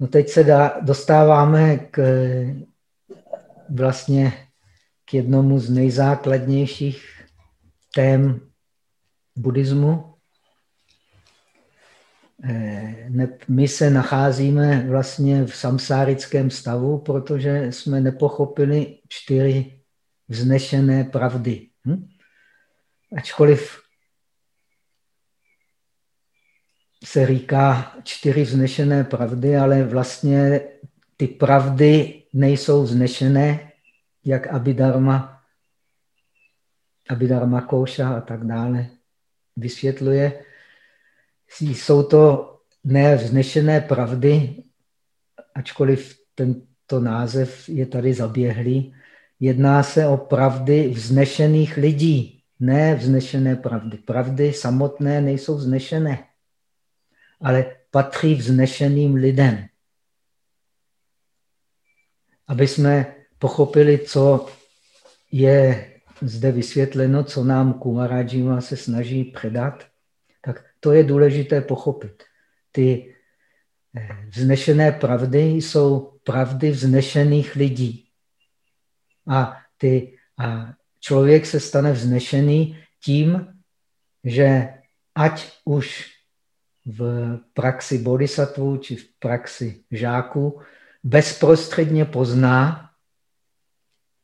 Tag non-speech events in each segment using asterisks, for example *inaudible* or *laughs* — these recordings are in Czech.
No teď se dá, dostáváme k vlastně k jednomu z nejzákladnějších tém buddhismu. Eh, my se nacházíme vlastně v samsárickém stavu, protože jsme nepochopili čtyři vznešené pravdy. Hm? Ačkoliv se říká čtyři vznešené pravdy, ale vlastně ty pravdy nejsou vznešené, jak Abhidharma, Abhidharma Kouša a tak dále vysvětluje. Jsou to nevznešené pravdy, ačkoliv tento název je tady zaběhlý. Jedná se o pravdy vznešených lidí, ne vznešené pravdy. Pravdy samotné nejsou vznešené ale patří vznešeným lidem. Aby jsme pochopili, co je zde vysvětleno, co nám Kumarajima se snaží předat, tak to je důležité pochopit. Ty eh, vznešené pravdy jsou pravdy vznešených lidí. A, ty, a člověk se stane vznešený tím, že ať už v praxi bodhisattva či v praxi žáků bezprostředně pozná,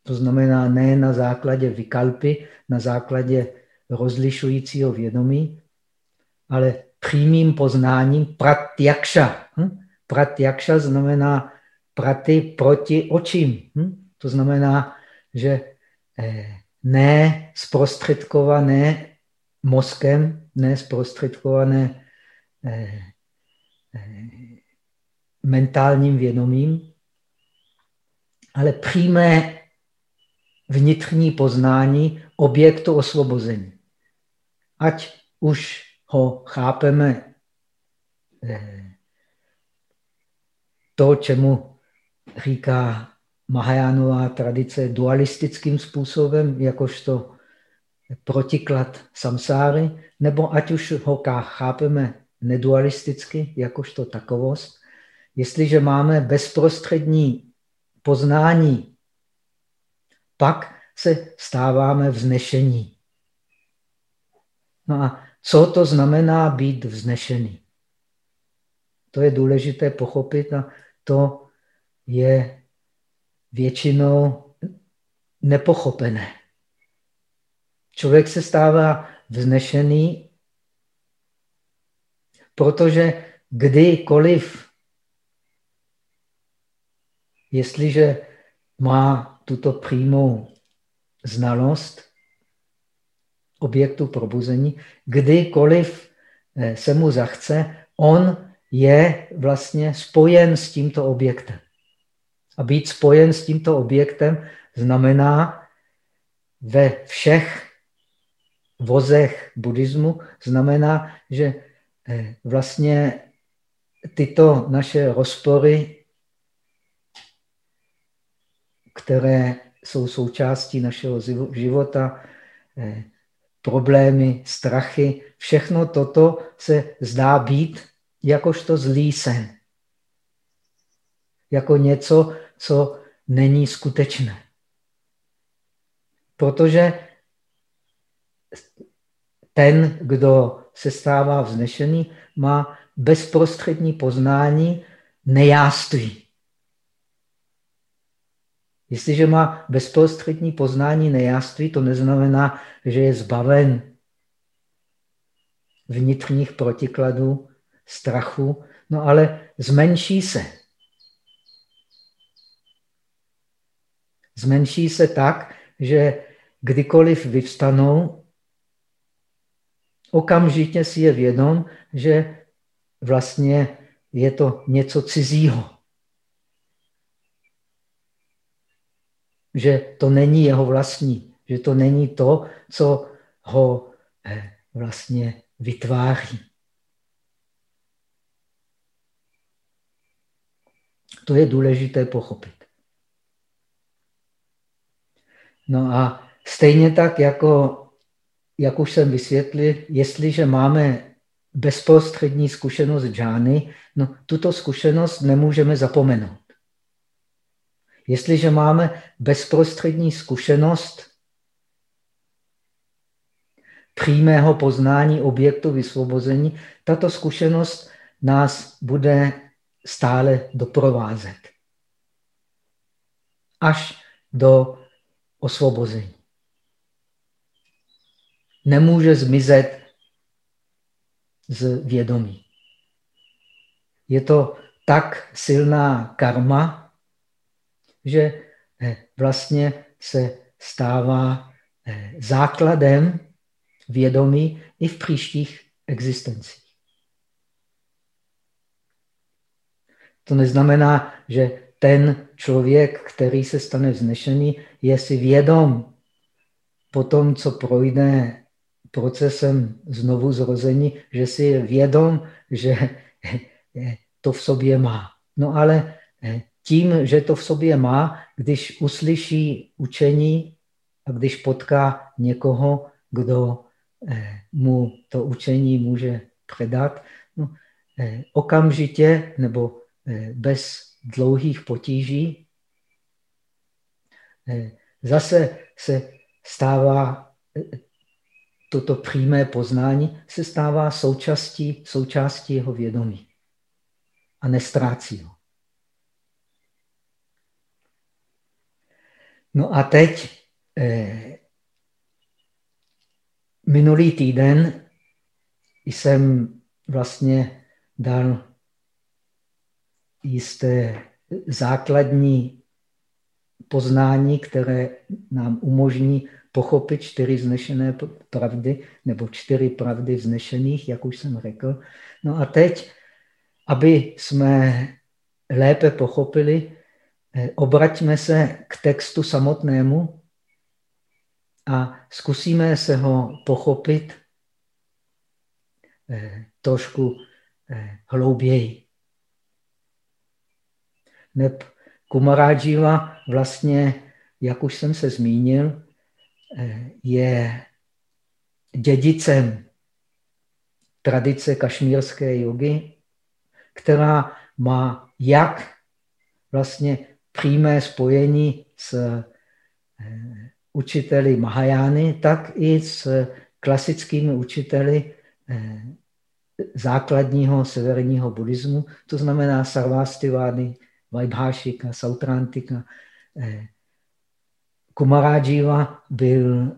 to znamená ne na základě vykalpy, na základě rozlišujícího vědomí, ale přímým poznáním pratjakša. Hm? Pratjakša znamená praty proti očím. Hm? To znamená, že eh, ne zprostředkované mozkem, ne zprostředkované mentálním vědomím, ale přímé vnitřní poznání objektu osvobození. Ať už ho chápeme eh, to, čemu říká Mahajánová tradice dualistickým způsobem, jakožto protiklad samsáry, nebo ať už ho chápeme nedualisticky, jakožto takovost. Jestliže máme bezprostřední poznání, pak se stáváme vznešení. No a co to znamená být vznešený? To je důležité pochopit a to je většinou nepochopené. Člověk se stává vznešený Protože kdykoliv, jestliže má tuto přímou znalost objektu probuzení, kdykoliv eh, se mu zachce, on je vlastně spojen s tímto objektem. A být spojen s tímto objektem znamená ve všech vozech buddhismu, znamená, že vlastně tyto naše rozpory, které jsou součástí našeho života, eh, problémy, strachy, všechno toto se zdá být jakožto zlý sen. Jako něco, co není skutečné. Protože ten, kdo se stává vznešený, má bezprostřední poznání nejáství. Jestliže má bezprostřední poznání nejáství, to neznamená, že je zbaven vnitřních protikladů, strachu, no ale zmenší se. Zmenší se tak, že kdykoliv vyvstanou, okamžitě si je vědom, že vlastně je to něco cizího. Že to není jeho vlastní, že to není to, co ho eh, vlastně vytváří. To je důležité pochopit. No a stejně tak jako jak už jsem vysvětlil, jestliže máme bezprostřední zkušenost džány, no tuto zkušenost nemůžeme zapomenout. Jestliže máme bezprostřední zkušenost přímého poznání objektu vysvobození, tato zkušenost nás bude stále doprovázet. Až do osvobození. Nemůže zmizet z vědomí. Je to tak silná karma, že eh, vlastně se stává eh, základem vědomí i v příštích existencích. To neznamená, že ten člověk, který se stane vznešený, je si vědom po tom, co projde procesem znovu zrození, že si je vědom, že *laughs* to v sobě má. No ale eh, tím, že to v sobě má, když uslyší učení a když potká někoho, kdo eh, mu to učení může předat, no, eh, okamžitě nebo bez dlouhých potíží zase se stává toto přímé poznání se stává součástí, součástí jeho vědomí a nestrácí ho. No a teď eh, minulý týden jsem vlastně dal jisté základní poznání, které nám umožní pochopit čtyři vznešené pravdy, nebo čtyři pravdy vznešených, jak už jsem řekl. No a teď, aby jsme lépe pochopili, eh, obraťme se k textu samotnému a zkusíme se ho pochopit eh, trošku eh, hlouběji. Neb Kumaráživa vlastně, jak už jsem se zmínil, je dědicem tradice kašmírské jogy, která má jak vlastně přímé spojení s eh, učiteli Mahajány, tak i s klasickými učiteli eh, základního severního buddhismu, to znamená Sarvastivány, Vaibhášika, Sautrantika, eh, Kumarajiva byl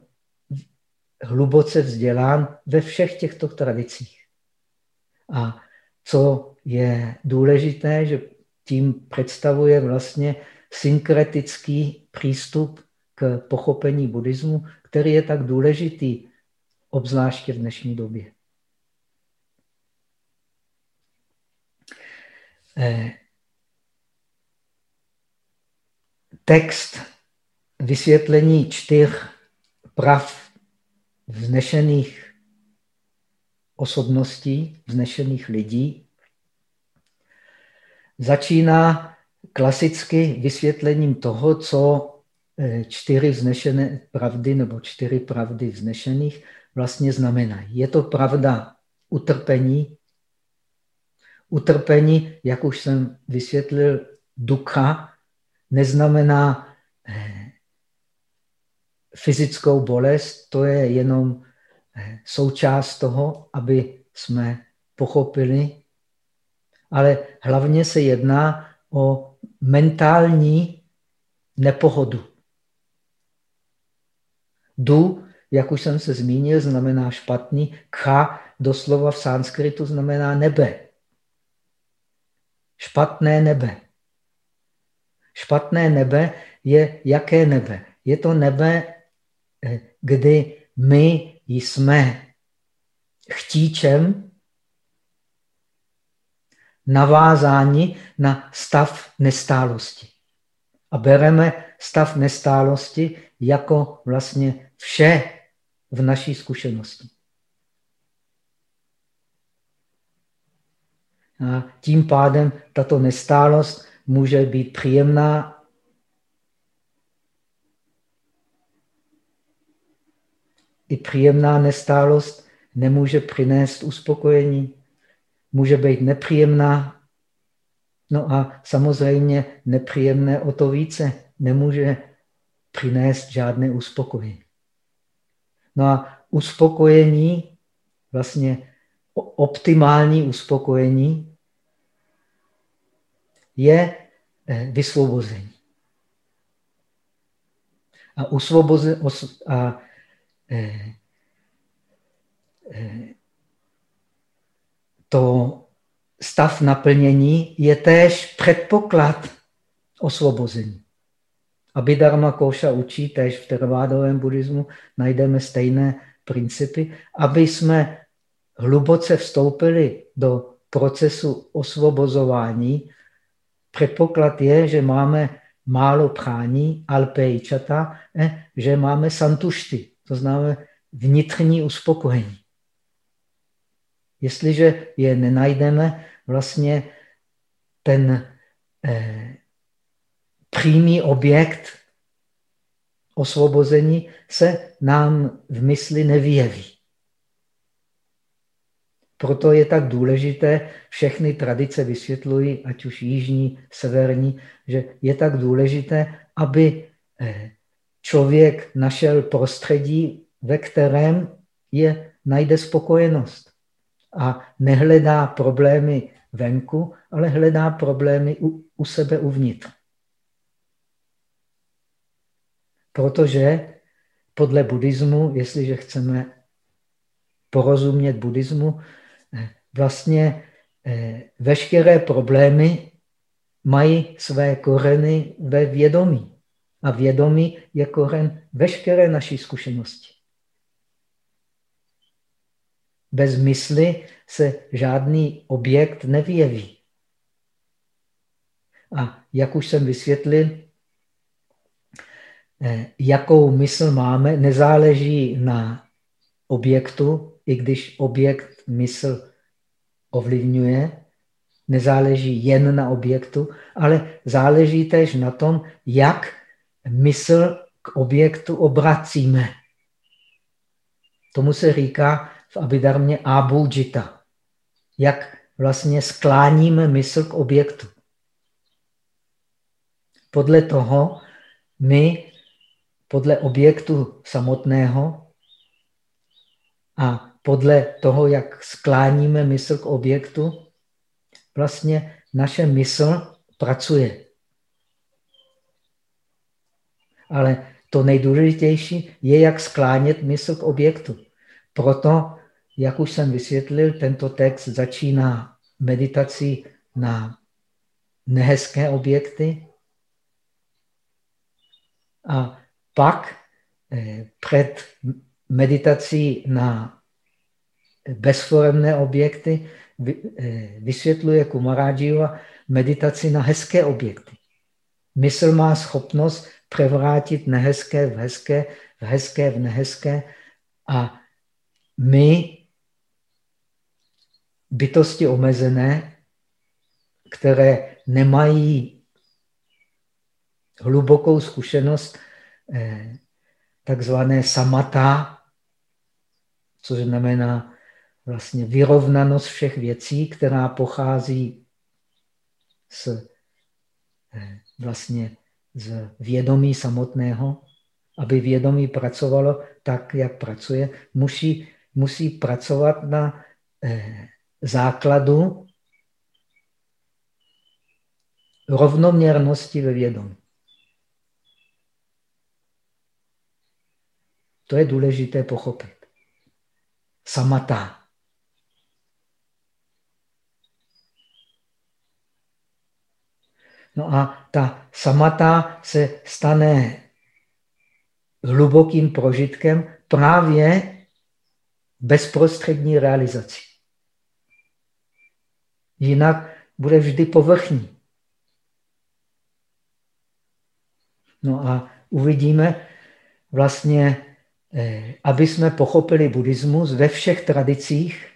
hluboce vzdělán ve všech těchto tradicích. A co je důležité, že tím představuje vlastně synkretický přístup k pochopení buddhismu, který je tak důležitý, obzvláště v dnešní době. Eh, text vysvětlení čtyř prav vznešených osobností, vznešených lidí, začíná klasicky vysvětlením toho, co eh, čtyři vznešené pravdy nebo čtyři pravdy vznešených vlastně znamenají. Je to pravda utrpení. Utrpení, jak už jsem vysvětlil, ducha, neznamená fyzickou bolest, to je jenom eh, součást toho, aby jsme pochopili, ale hlavně se jedná o mentální nepohodu. Du, jak už jsem se zmínil, znamená špatný. Kha doslova v sanskritu znamená nebe. Špatné nebe. Špatné nebe je jaké nebe? Je to nebe kdy my jsme chtíčem navázáni na stav nestálosti. A bereme stav nestálosti jako vlastně vše v naší zkušenosti. A tím pádem tato nestálost může být příjemná i příjemná nestálost nemůže přinést uspokojení, může být nepříjemná. No a samozřejmě nepříjemné o to více nemůže přinést žádné uspokojení. No a uspokojení, vlastně optimální uspokojení, je eh, vysvobození. A, usvoboze, a to stav naplnění je též předpoklad osvobození. Abhidharma Koša učí též v tervádovém buddhismu, najdeme stejné principy, aby jsme hluboce vstoupili do procesu osvobozování, předpoklad je, že máme málo prání, alpejčata, eh, že máme santušty, to znamená vnitřní uspokojení. Jestliže je nenajdeme, vlastně ten eh, přímý objekt osvobození se nám v mysli nevyjeví. Proto je tak důležité, všechny tradice vysvětlují, ať už jižní, severní, že je tak důležité, aby eh, člověk našel prostředí, ve kterém je, najde spokojenost a nehledá problémy venku, ale hledá problémy u, u sebe uvnitř. Protože podle buddhismu, jestliže chceme porozumět buddhismu, eh, vlastně eh, veškeré problémy mají své koreny ve vědomí. A vědomí je koren veškeré naší zkušenosti. Bez mysli se žádný objekt nevyjeví. A jak už jsem vysvětlil, eh, jakou mysl máme, nezáleží na objektu, i když objekt mysl ovlivňuje, nezáleží jen na objektu, ale záleží též na tom, jak mysl k objektu obracíme. Tomu se říká v Abidarmě abujita. Jak vlastně skláníme mysl k objektu. Podle toho my, podle objektu samotného a podle toho, jak skláníme mysl k objektu, vlastně naše mysl pracuje. Ale to nejdůležitější je, jak sklánět mysl k objektu. Proto jak už jsem vysvětlil, tento text začíná meditací na nehezké objekty a pak eh, před meditací na bezforemné objekty eh, vysvětluje Kumarajiva meditaci na hezké objekty. Mysl má schopnost převrátit nehezké v hezké, v hezké v nehezké. A my bytosti omezené, které nemají hlubokou zkušenost eh, takzvané samata, což znamená vlastně vyrovnanost všech věcí, která pochází z, eh, vlastně z vědomí samotného. Aby vědomí pracovalo tak, jak pracuje, musí, musí pracovat na eh, základu rovnoměrnosti ve vědomí. To je důležité pochopit. Samata. No a ta samata se stane hlubokým prožitkem právě bezprostřední realizací. Jinak bude vždy povrchní. No a uvidíme vlastně, eh, aby jsme pochopili buddhismus ve všech tradicích,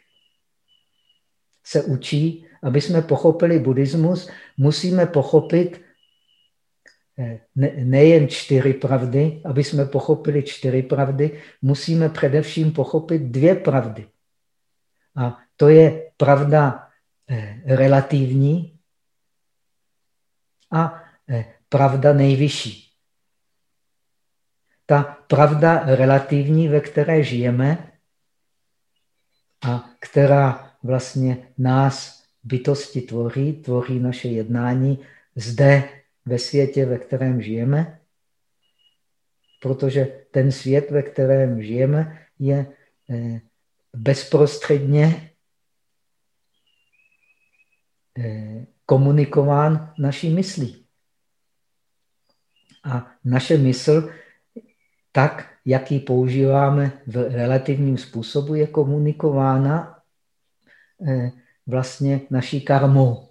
se učí, aby jsme pochopili buddhismus, musíme pochopit eh, nejen čtyři pravdy, aby jsme pochopili čtyři pravdy, musíme především pochopit dvě pravdy. A to je pravda eh, relativní a eh, pravda nejvyšší. Ta pravda relativní, ve které žijeme a která vlastně nás bytosti tvoří, tvoří naše jednání zde ve světě, ve kterém žijeme, protože ten svět, ve kterém žijeme, je eh, bezprostředně eh, komunikován naší myslí. A naše mysl, tak, jak ji používáme v relativním způsobu, je komunikována eh, vlastně naší karmou.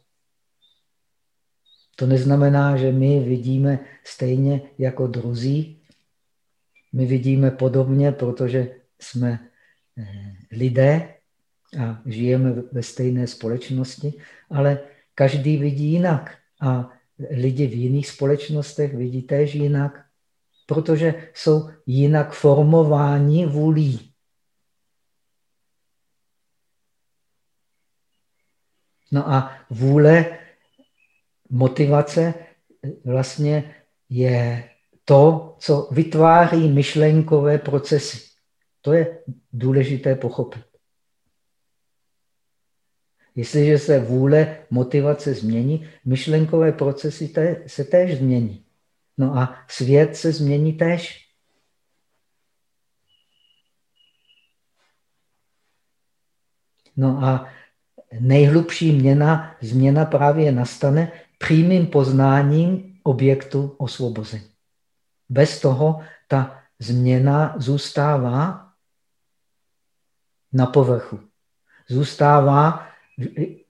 To neznamená, že my vidíme stejně jako druzí. My vidíme podobně, protože jsme eh, lidé a žijeme ve stejné společnosti, ale každý vidí jinak. A lidi v jiných společnostech vidí též jinak, protože jsou jinak formováni vůlí. No a vůle, motivace vlastně je to, co vytváří myšlenkové procesy. To je důležité pochopit. Jestliže se vůle, motivace změní, myšlenkové procesy se též změní. No a svět se změní též. No a nejhlubší měna, změna právě nastane přímým poznáním objektu osvobození. Bez toho ta změna zůstává na povrchu. Zůstává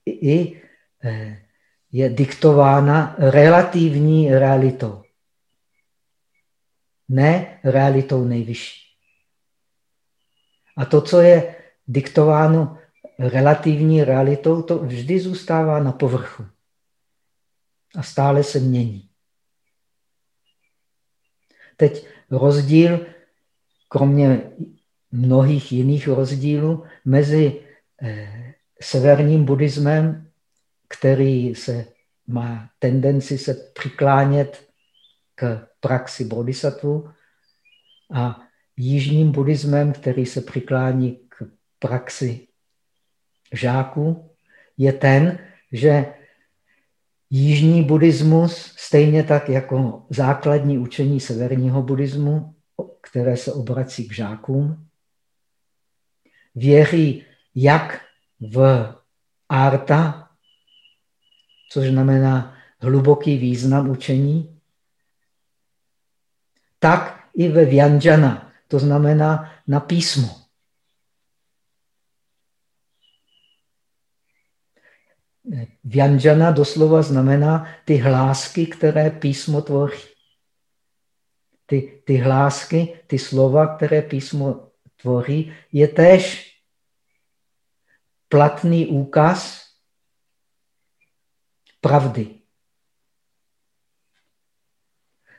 i eh, je diktována relativní realitou. Ne realitou nejvyšší. A to, co je diktováno relativní realitou, to vždy zůstává na povrchu. A stále se mění. Teď rozdíl, kromě mnohých jiných rozdílů, mezi eh, severním buddhismem, který se má tendenci se přiklánět k praxi bodhisattva a jižním buddhismem, který se přiklání k praxi žáků, je ten, že jižní buddhismus, stejně tak jako základní učení severního buddhismu, které se obrací k žákům, věří jak v arta, což znamená hluboký význam učení, tak i ve vyanjana, to znamená na písmo. Vyanjana doslova znamená ty hlásky, které písmo tvoří. Ty, ty hlásky, ty slova, které písmo tvoří, je též platný úkaz pravdy.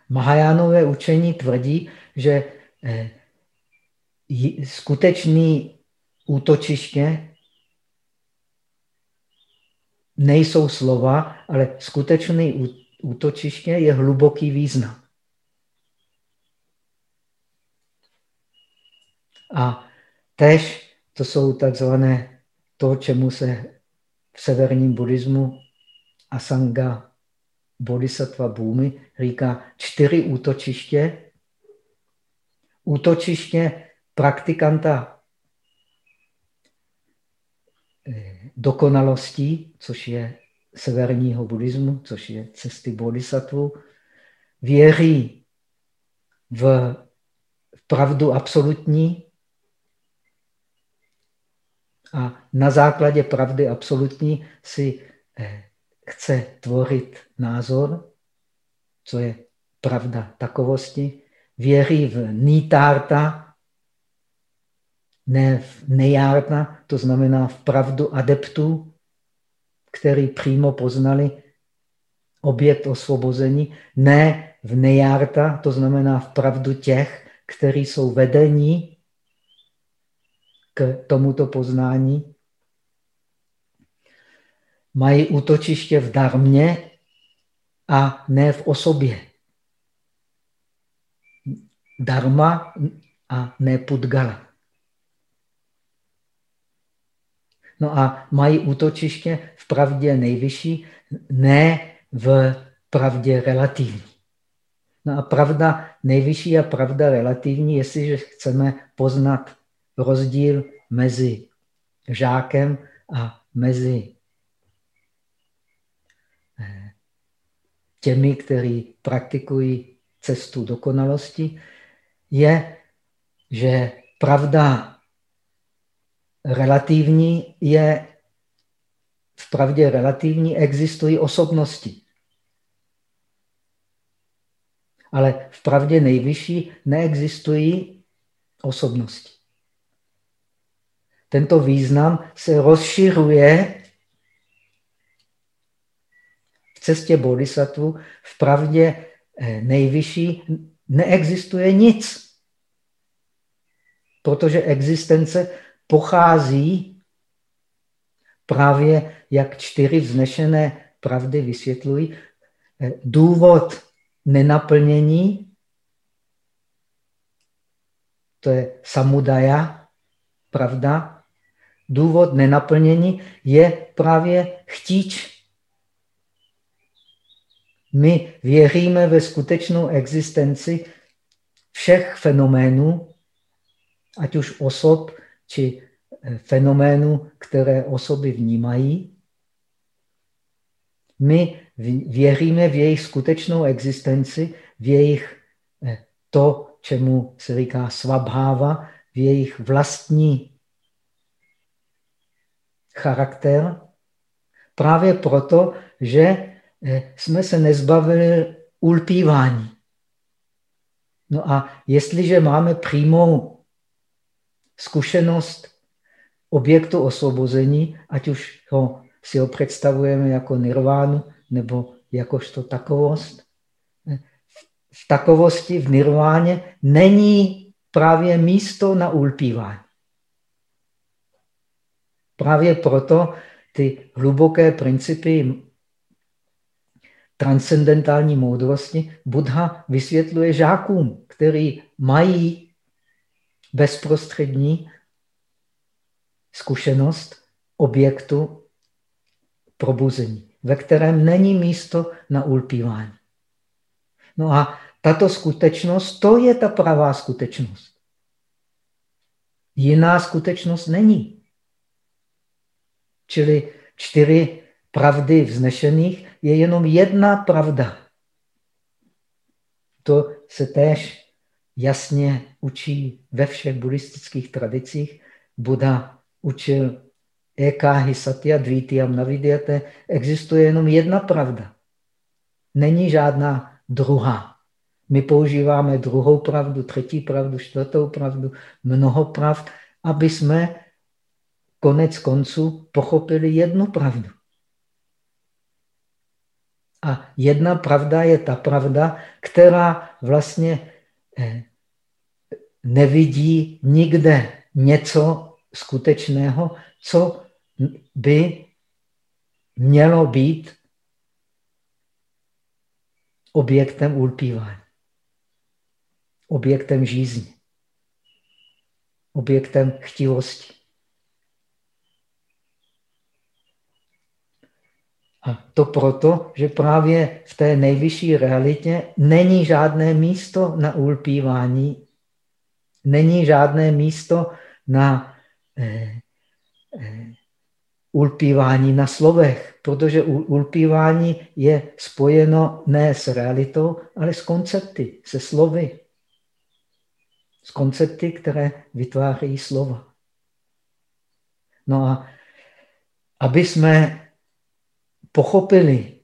Mahajánové učení tvrdí, že eh, skutečný útočiště nejsou slova, ale skutečný útočiště je hluboký význam. A tež to jsou takzvané to, čemu se v severním buddhismu Asanga Bodhisattva Bhumi říká čtyři útočiště. Útočiště praktikanta dokonalostí, což je severního buddhismu, což je cesty bodhisattva, věří v pravdu absolutní, a na základě pravdy absolutní si eh, chce tvorit názor, co je pravda takovosti, věří v nítárta, ne v nejárta, to znamená v pravdu adeptů, který přímo poznali objekt osvobození, ne v nejárta, to znamená v pravdu těch, kteří jsou vedení k tomuto poznání mají útočiště v darmě a ne v osobě. Dharma a ne Pudgala. No a mají útočiště v pravdě nejvyšší, ne v pravdě relativní. No a pravda nejvyšší a pravda relativní, jestliže chceme poznat rozdíl mezi žákem a mezi eh, těmi, kteří praktikují cestu dokonalosti, je, že pravda relativní je v pravdě relativní existují osobnosti. Ale v pravdě nejvyšší neexistují osobnosti. Tento význam se rozšiřuje v cestě bodhisattva. V pravdě eh, nejvyšší neexistuje nic. Protože existence pochází právě, jak čtyři vznešené pravdy vysvětlují, eh, důvod nenaplnění, to je samudaya, pravda, důvod nenaplnění je právě chtíč. My věříme ve skutečnou existenci všech fenoménů, ať už osob, či eh, fenoménů, které osoby vnímají. My věříme v jejich skutečnou existenci, v jejich eh, to, čemu se říká svabháva, v jejich vlastní charakter, právě proto, že eh, jsme se nezbavili ulpívání. No a jestliže máme přímou zkušenost objektu osvobození, ať už ho, si ho představujeme jako nirvánu nebo jakožto takovost, v takovosti, v nirváně, není právě místo na ulpívání. Právě proto ty hluboké principy transcendentální moudrosti Buddha vysvětluje žákům, který mají bezprostřední zkušenost objektu probuzení, ve kterém není místo na ulpívání. No a tato skutečnost, to je ta pravá skutečnost. Jiná skutečnost není. Čili čtyři pravdy vznešených je jenom jedna pravda. To se též jasně učí ve všech buddhistických tradicích. Buddha učil Ekáhy Satya Dvitiyam Navidyate. Existuje jenom jedna pravda. Není žádná druhá. My používáme druhou pravdu, třetí pravdu, čtvrtou pravdu, mnoho pravd, aby jsme konec konců pochopili jednu pravdu. A jedna pravda je ta pravda, která vlastně nevidí nikde něco skutečného, co by mělo být objektem ulpívání, objektem žízně, objektem chtivosti. A to proto, že právě v té nejvyšší realitě není žádné místo na ulpívání, není žádné místo na eh, eh, ulpívání na slovech, protože ulpívání je spojeno ne s realitou, ale s koncepty, se slovy. S koncepty, které vytvářejí slova. No a aby jsme pochopili,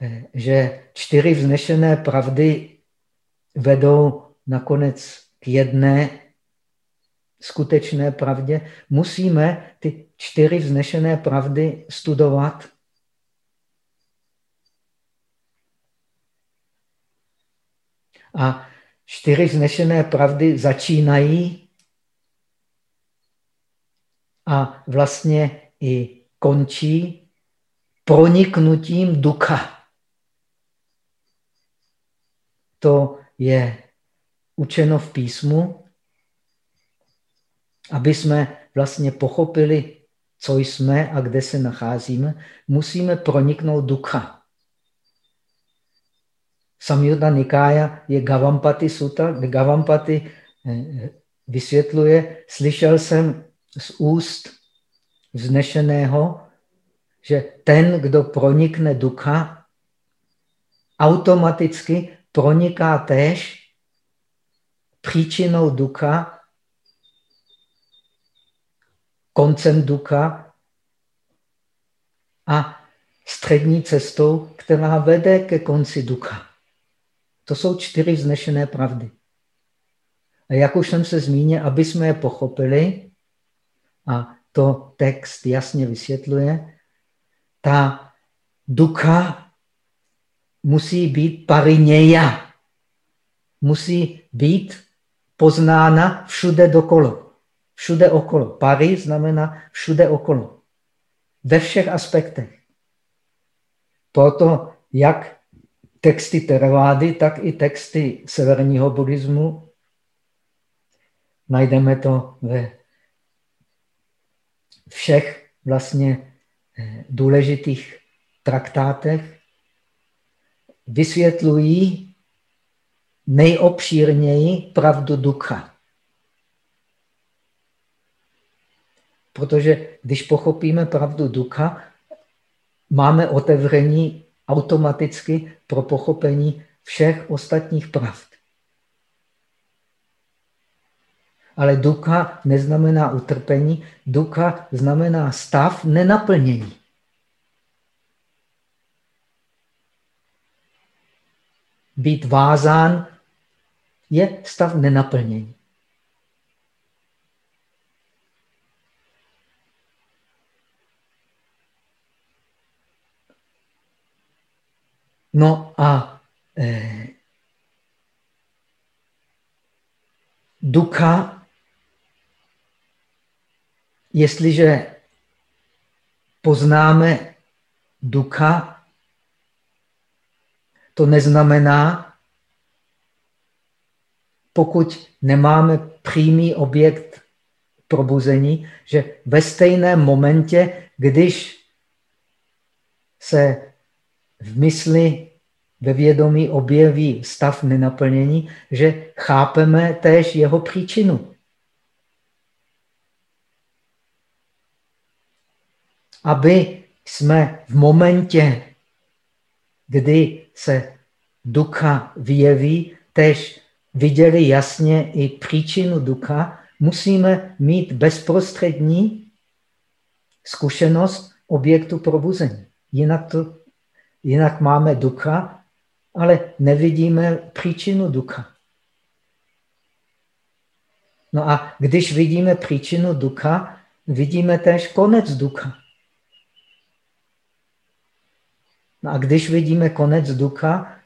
eh, že čtyři vznešené pravdy vedou nakonec k jedné skutečné pravdě, musíme ty čtyři vznešené pravdy studovat. A čtyři vznešené pravdy začínají a vlastně i končí proniknutím ducha. To je učeno v písmu, aby jsme vlastně pochopili, co jsme a kde se nacházíme, musíme proniknout ducha. Samyuddha Nikája je Gavampati Sutta, kde Gavampati eh, vysvětluje, slyšel jsem z úst vznešeného, že ten, kdo pronikne ducha, automaticky proniká též příčinou ducha, koncem ducha a střední cestou, která vede ke konci ducha. To jsou čtyři vznešené pravdy. A jak už jsem se zmínil, aby jsme je pochopili, a to text jasně vysvětluje, ta ducha musí být pariněja. Musí být poznána všude dokolo. Všude okolo. Pari znamená všude okolo. Ve všech aspektech. Proto jak texty Teravády, tak i texty severního buddhismu najdeme to ve všech vlastně eh, důležitých traktátech, vysvětlují nejobšírněji pravdu ducha. Protože když pochopíme pravdu ducha, máme otevření automaticky pro pochopení všech ostatních pravd. Ale ducha neznamená utrpení, ducha znamená stav nenaplnění. Být vázán je stav nenaplnění. No a eh, ducha, jestliže poznáme ducha, to neznamená, pokud nemáme přímý objekt probuzení, že ve stejném momentě, když se v mysli, ve vědomí objeví stav nenaplnění, že chápeme též jeho příčinu. Aby jsme v momentě, kdy se ducha vyjeví, též viděli jasně i příčinu ducha, musíme mít bezprostřední zkušenost objektu probuzení. Jinak to Jinak máme ducha, ale nevidíme příčinu ducha. No a když vidíme příčinu ducha, vidíme též konec ducha. No a když vidíme konec ducha,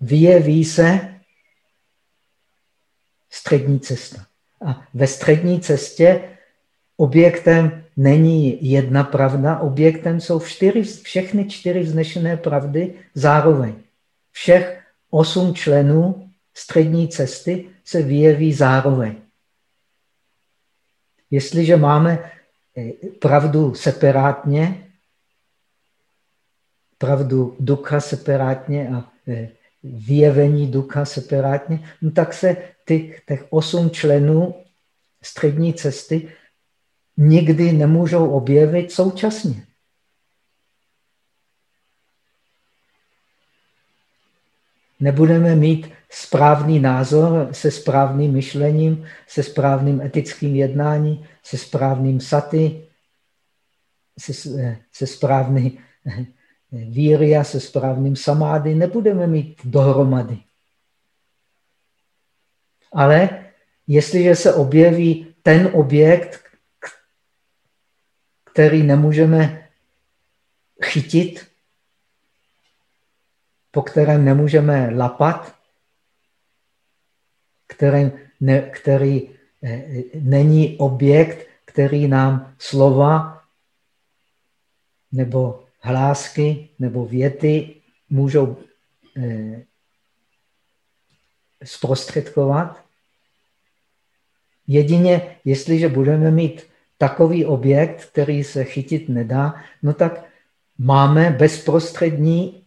vyjeví se střední cesta. A ve střední cestě objektem není jedna pravda, objektem jsou čtyři, všechny čtyři vznešené pravdy zároveň. Všech osm členů střední cesty se vyjeví zároveň. Jestliže máme eh, pravdu separátně, pravdu ducha separátně a eh, vyjevení ducha separátně, no tak se těch, těch osm členů střední cesty nikdy nemůžou objevit současně. Nebudeme mít správný názor se správným myšlením, se správným etickým jednáním, se správným saty, se, se správný víry a se správným samády. Nebudeme mít dohromady. Ale jestliže se objeví ten objekt, který nemůžeme chytit, po kterém nemůžeme lapat, který, ne, který eh, není objekt, který nám slova nebo hlásky nebo věty můžou eh, zprostředkovat. Jedině, jestliže budeme mít takový objekt, který se chytit nedá, no tak máme bezprostřední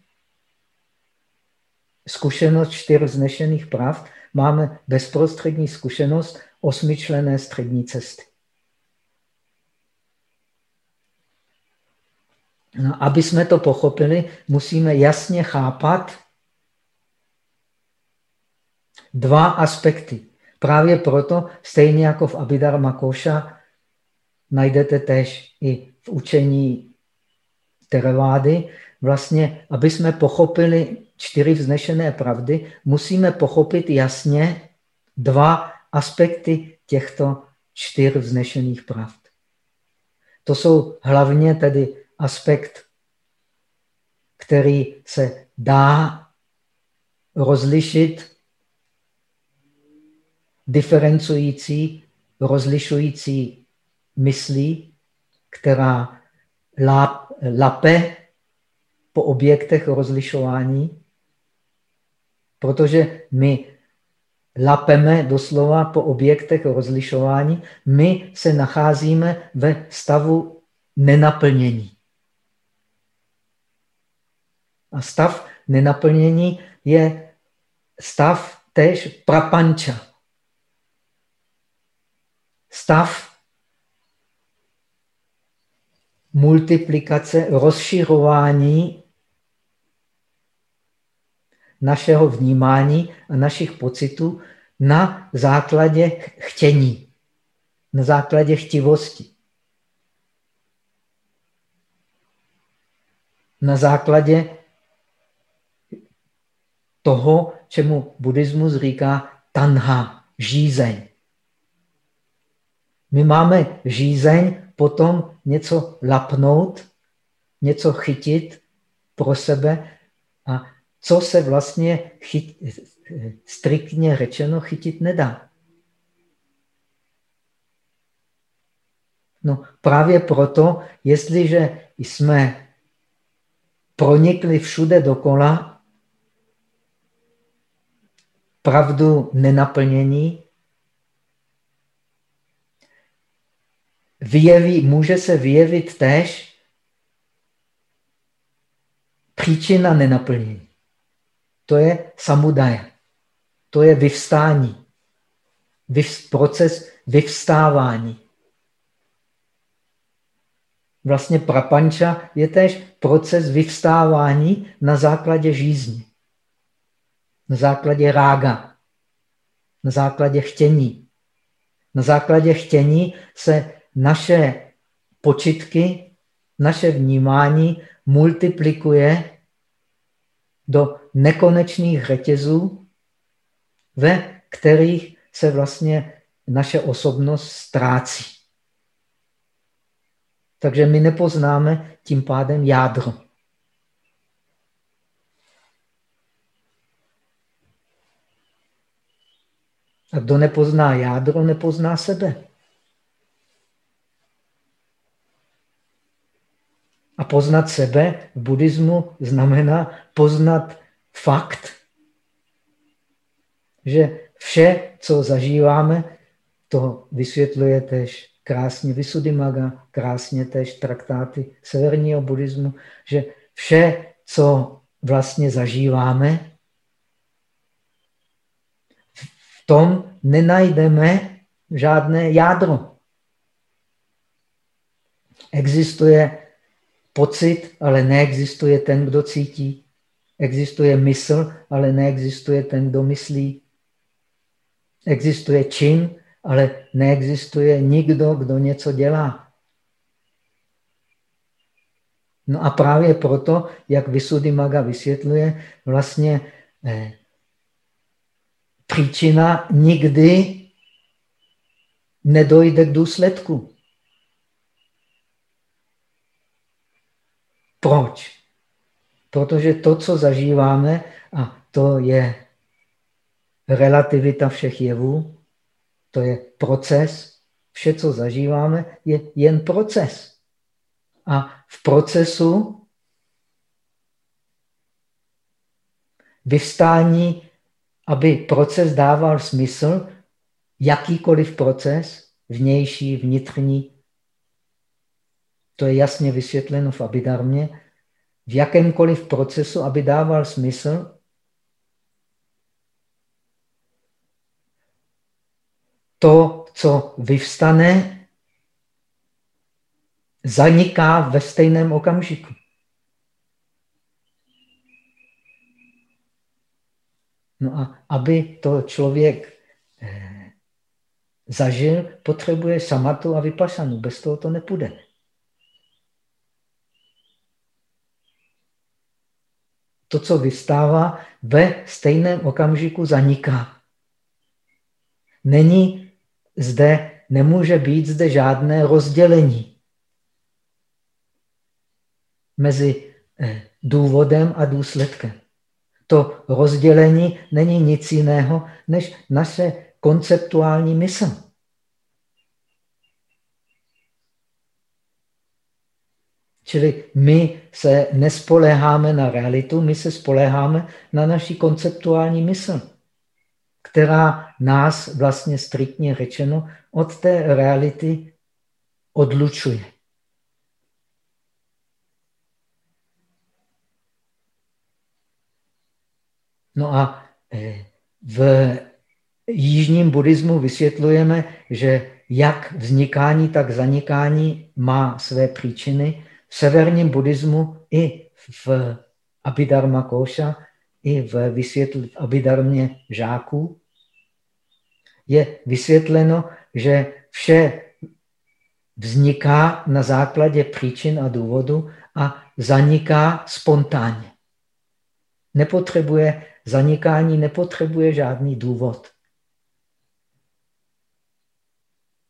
zkušenost čtyř znešených prav, máme bezprostřední zkušenost osmičlené střední cesty. No, aby jsme to pochopili, musíme jasně chápat dva aspekty. Právě proto, stejně jako v Abhidharma Koša, najdete tež i v učení Terevády, vlastně, aby jsme pochopili čtyři vznešené pravdy, musíme pochopit jasně dva aspekty těchto čtyř vznešených pravd. To jsou hlavně tedy aspekt, který se dá rozlišit diferencující, rozlišující myslí, která lap, lape po objektech rozlišování, protože my lapeme doslova po objektech rozlišování, my se nacházíme ve stavu nenaplnění. A stav nenaplnění je stav též prapanča. Stav multiplikace, rozširování našeho vnímání a našich pocitů na základě chtění, na základě chtivosti. Na základě toho, čemu buddhismus říká tanha, žízeň. My máme žízeň potom něco lapnout, něco chytit pro sebe a co se vlastně chyt, striktně řečeno chytit nedá. No právě proto, jestliže jsme pronikli všude dokola, pravdu nenaplnění, vyjeví, může se vyjevit též příčina nenaplnění. To je samudaje. To je vyvstání. Vyv, proces vyvstávání. Vlastně prapanča je též proces vyvstávání na základě žízně na základě rága, na základě chtění. Na základě chtění se naše počitky, naše vnímání multiplikuje do nekonečných řetězů, ve kterých se vlastně naše osobnost ztrácí. Takže my nepoznáme tím pádem jádro. A kdo nepozná jádro, nepozná sebe. A poznat sebe v buddhismu znamená poznat fakt, že vše, co zažíváme, to vysvětluje tež krásně Visuddhimaga, krásně tež traktáty severního buddhismu, že vše, co vlastně zažíváme, tom nenajdeme žádné jádro. Existuje pocit, ale neexistuje ten, kdo cítí. Existuje mysl, ale neexistuje ten, kdo myslí. Existuje čin, ale neexistuje nikdo, kdo něco dělá. No a právě proto, jak Maga vysvětluje, vlastně eh, příčina nikdy nedojde k důsledku. Proč? Protože to, co zažíváme, a to je relativita všech jevů, to je proces, vše, co zažíváme, je jen proces. a v procesu vyvstání, aby proces dával smysl, jakýkoliv proces, vnější, vnitřní, to je jasně vysvětleno v Abidarmě, v jakémkoliv procesu, aby dával smysl, to, co vyvstane, zaniká ve stejném okamžiku. No a aby to člověk eh, zažil, potřebuje samatu a vypasanu. Bez toho to nepůjde. To, co vystává, ve stejném okamžiku zaniká. Není zde, nemůže být zde žádné rozdělení mezi eh, důvodem a důsledkem. To rozdělení není nic jiného než naše konceptuální mysl. Čili my se nespoléháme na realitu, my se spoléháme na naši konceptuální mysl, která nás vlastně striktně řečeno od té reality odlučuje. No a eh, v jižním buddhismu vysvětlujeme, že jak vznikání, tak zanikání má své příčiny. V severním buddhismu i v Abhidharma Koša, i v vysvětl Abhidharmě žáků je vysvětleno, že vše vzniká na základě příčin a důvodu a zaniká spontánně. Nepotřebuje Zanikání nepotřebuje žádný důvod.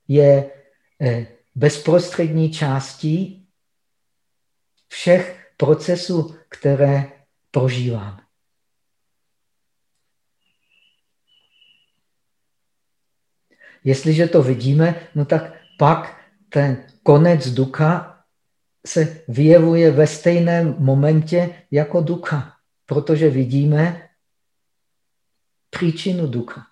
Je eh, bezprostřední částí všech procesů, které prožíváme. Jestliže to vidíme, no tak pak ten konec ducha se vyjevuje ve stejném momentě jako ducha, protože vidíme, příčinu ducha.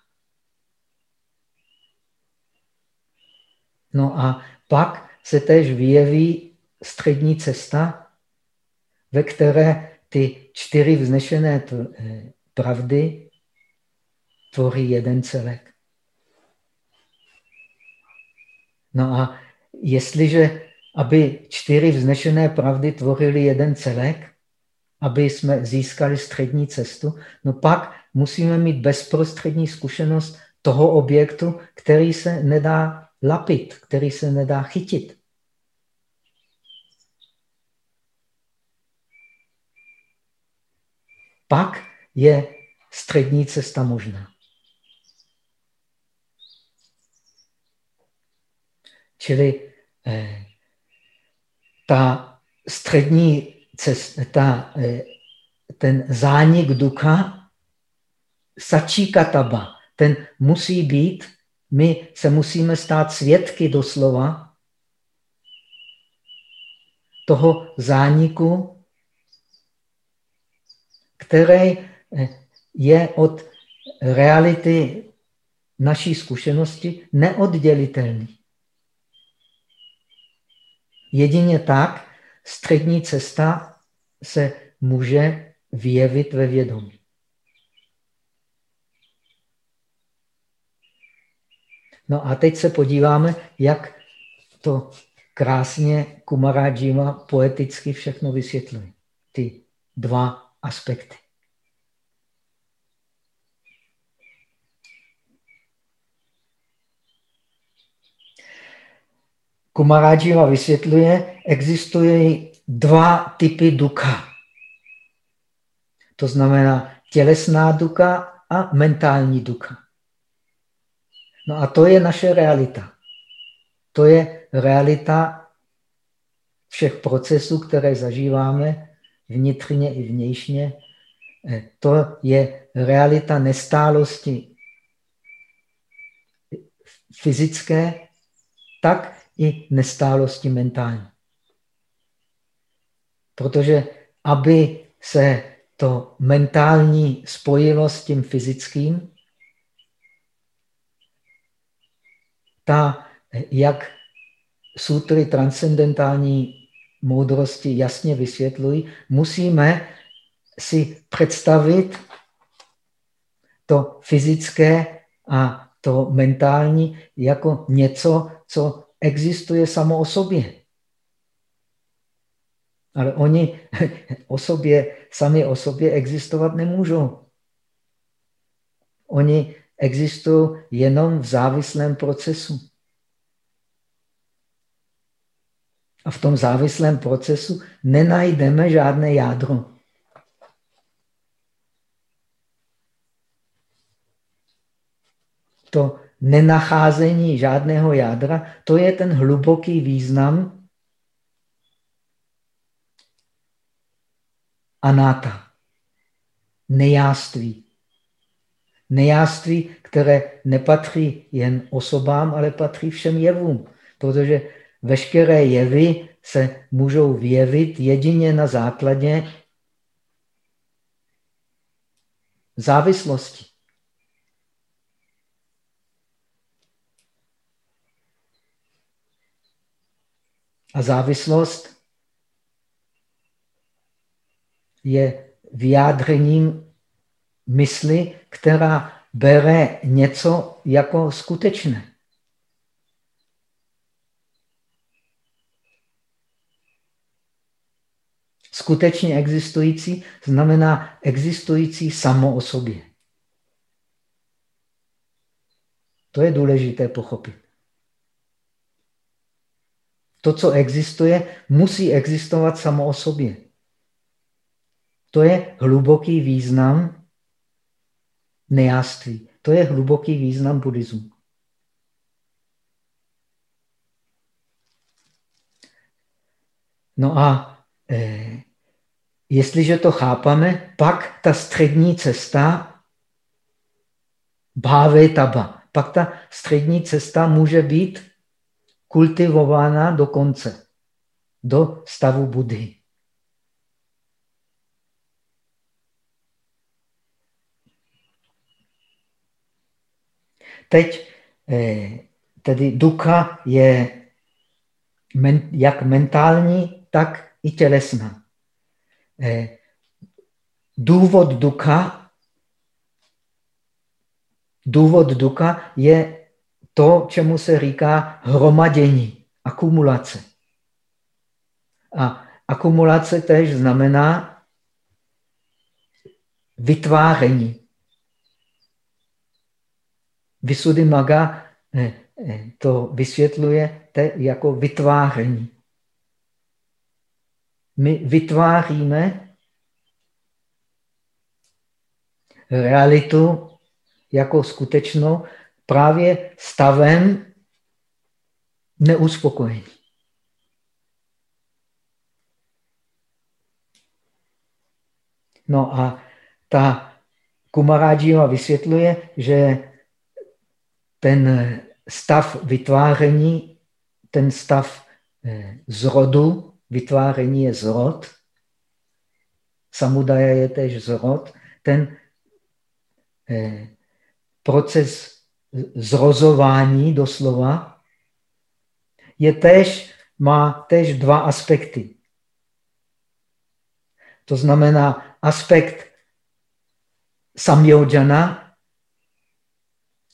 No a pak se též vyjeví střední cesta, ve které ty čtyři vznešené eh, pravdy tvoří jeden celek. No a jestliže, aby čtyři vznešené pravdy tvořily jeden celek, aby jsme získali střední cestu, no pak musíme mít bezprostřední zkušenost toho objektu, který se nedá lapit, který se nedá chytit. Pak je střední cesta možná. Čili eh, ta střední cesta, ta, eh, ten zánik ducha sačíkataba, ten musí být, my se musíme stát svědky doslova toho zániku, který je od reality naší zkušenosti neoddělitelný. Jedině tak střední cesta se může vyjevit ve vědomí. No a teď se podíváme, jak to krásně Kumarajima poeticky všechno vysvětluje. Ty dva aspekty. Kumarajima vysvětluje, existují dva typy duka. To znamená tělesná duka a mentální duka. No a to je naše realita. To je realita všech procesů, které zažíváme vnitřně i vnějšně. Eh, to je realita nestálosti fyzické, tak i nestálosti mentální. Protože aby se to mentální spojilo s tím fyzickým, ta, jak sutry transcendentální moudrosti jasně vysvětlují, musíme si představit to fyzické a to mentální jako něco, co existuje samo o sobě. Ale oni *laughs* o sobě, sami o sobě existovat nemůžou. Oni existují jenom v závislém procesu. A v tom závislém procesu nenajdeme žádné jádro. To nenacházení žádného jádra, to je ten hluboký význam anáta, nejáství. Nejáství, které nepatří jen osobám, ale patří všem jevům, protože veškeré jevy se můžou vyjevit jedině na základě závislosti. A závislost je vyjádřením mysli, která bere něco jako skutečné. Skutečně existující znamená existující samo o sobě. To je důležité pochopit. To, co existuje, musí existovat samo o sobě. To je hluboký význam nejáství. To je hluboký význam buddhismu. No a eh, jestliže to chápeme, pak ta střední cesta bháve taba. Pak ta střední cesta může být kultivována do konce, do stavu Budhy. Teď eh, tedy ducha je jak mentální, tak i tělesná. Eh, důvod ducha, důvod ducha je to, čemu se říká hromadění, akumulace. A akumulace tež znamená vytváření. Maga eh, eh, to vysvětluje jako vytváření. My vytváříme realitu jako skutečnou právě stavem neuspokojení. No a ta Kumarádžíva vysvětluje, že ten stav vytváření, ten stav eh, zrodu, vytváření je zrod, samudaja je tež zrod, ten eh, proces zrozování doslova je tež, má tež dva aspekty. To znamená aspekt samyojana.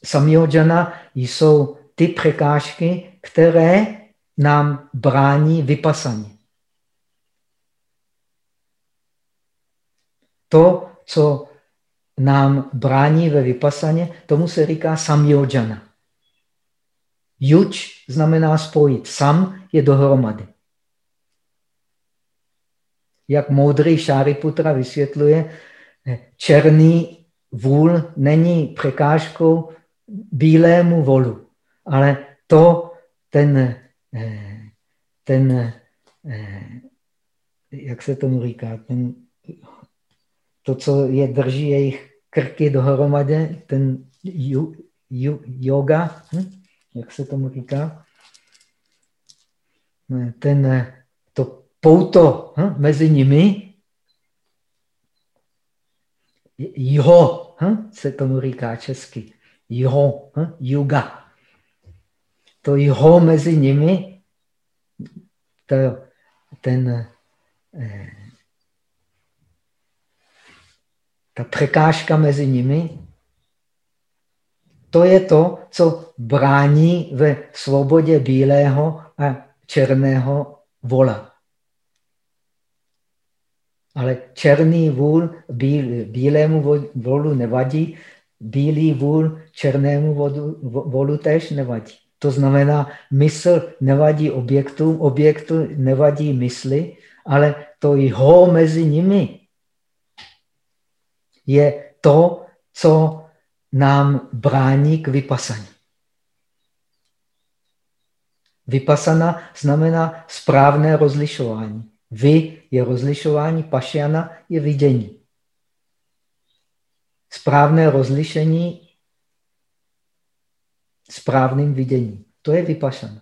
Samyojana jsou ty překážky, které nám brání vypasaní. To, co nám brání ve vypasaně, tomu se říká samyojana. Juč znamená spojit. Sam je dohromady. Jak moudrý Šáriputra vysvětluje, černý vůl není překážkou bílému volu, ale to, ten, ten jak se tomu říká, ten, to, co je drží jejich krky dohromady, ten ju, ju, yoga, hm? jak se tomu říká, ten, to pouto hm, mezi nimi, jo, hm, se tomu říká česky, jo, hm, juga. To jo mezi nimi, to, ten, eh, ta překážka mezi nimi, to je to, co brání ve svobodě bílého a černého vola. Ale černý vůl bíl, bílému volu nevadí, bílý vůl černému vodu, volu tež nevadí. To znamená, mysl nevadí objektům, objektu nevadí mysli, ale to ho mezi nimi je to, co nám brání k vypasaní. Vypasana znamená správné rozlišování. Vy je rozlišování, pašiana je vidění. Správné rozlišení správným viděním. To je vypašana.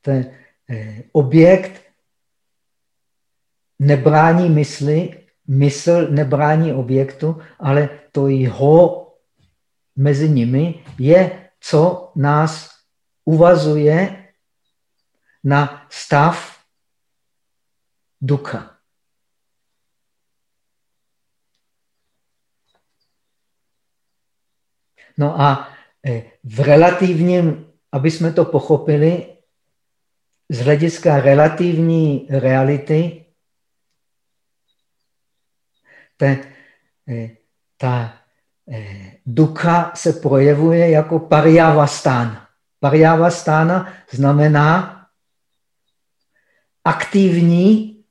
Ten eh, objekt nebrání mysli, mysl nebrání objektu, ale to jeho mezi nimi je, co nás uvazuje na stav ducha. No a e, v relativním, aby jsme to pochopili, z hlediska relativní reality, ta, e, ta e, ducha se projevuje jako pariavastána. Pariavastána znamená aktivní